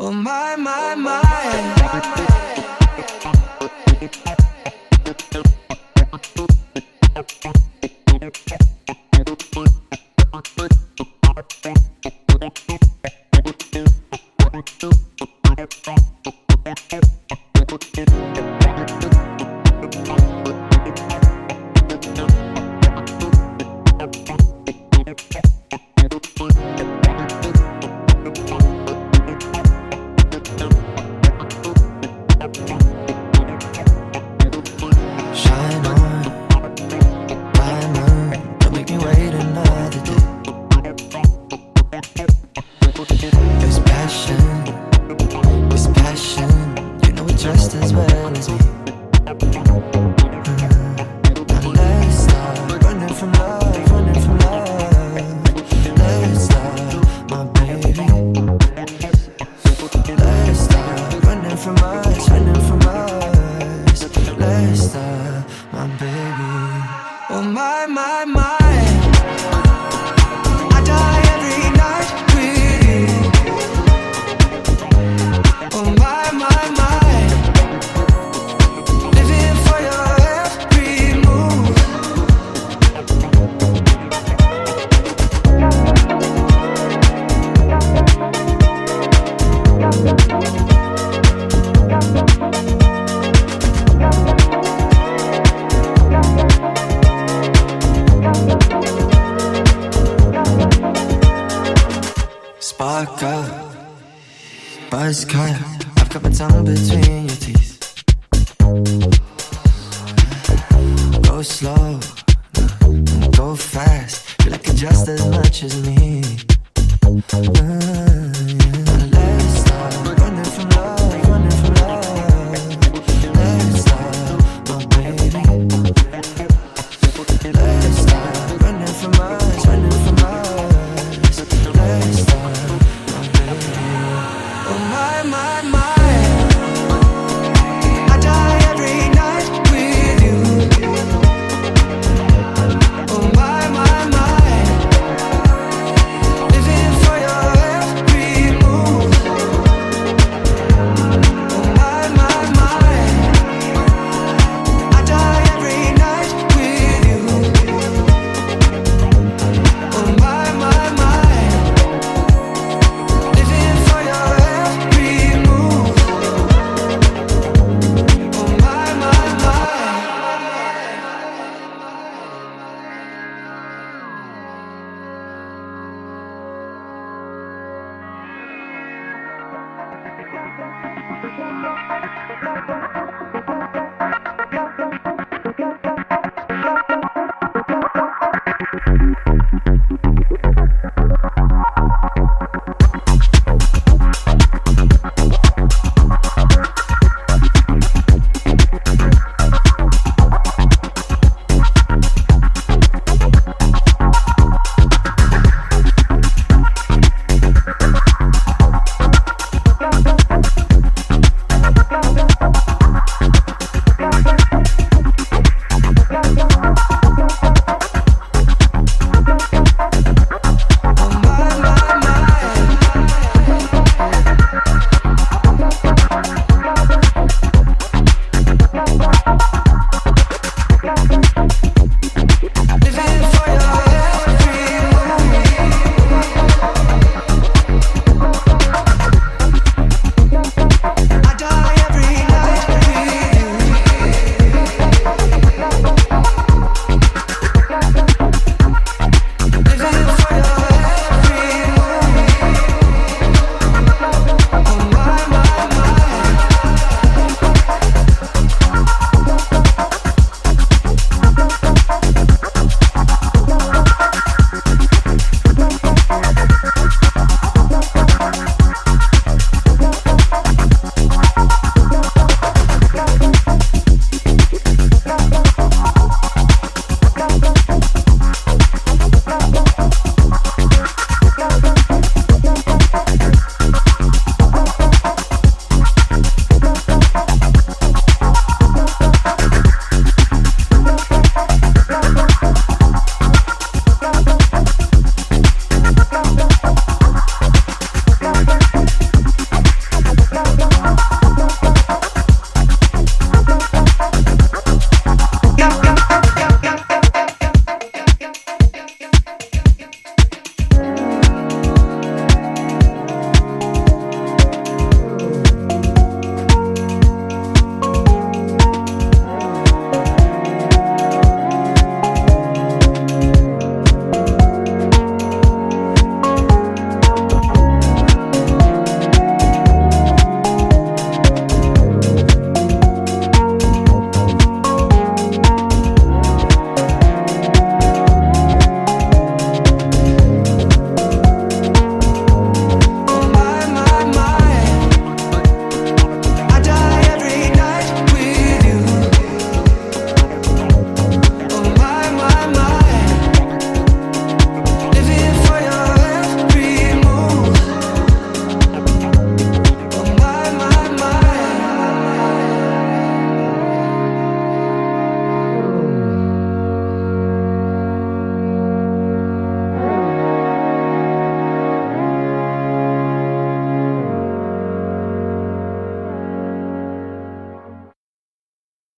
Oh my, my, my. Pascal, Pascal, I've got my tongue between your teeth. Thank you.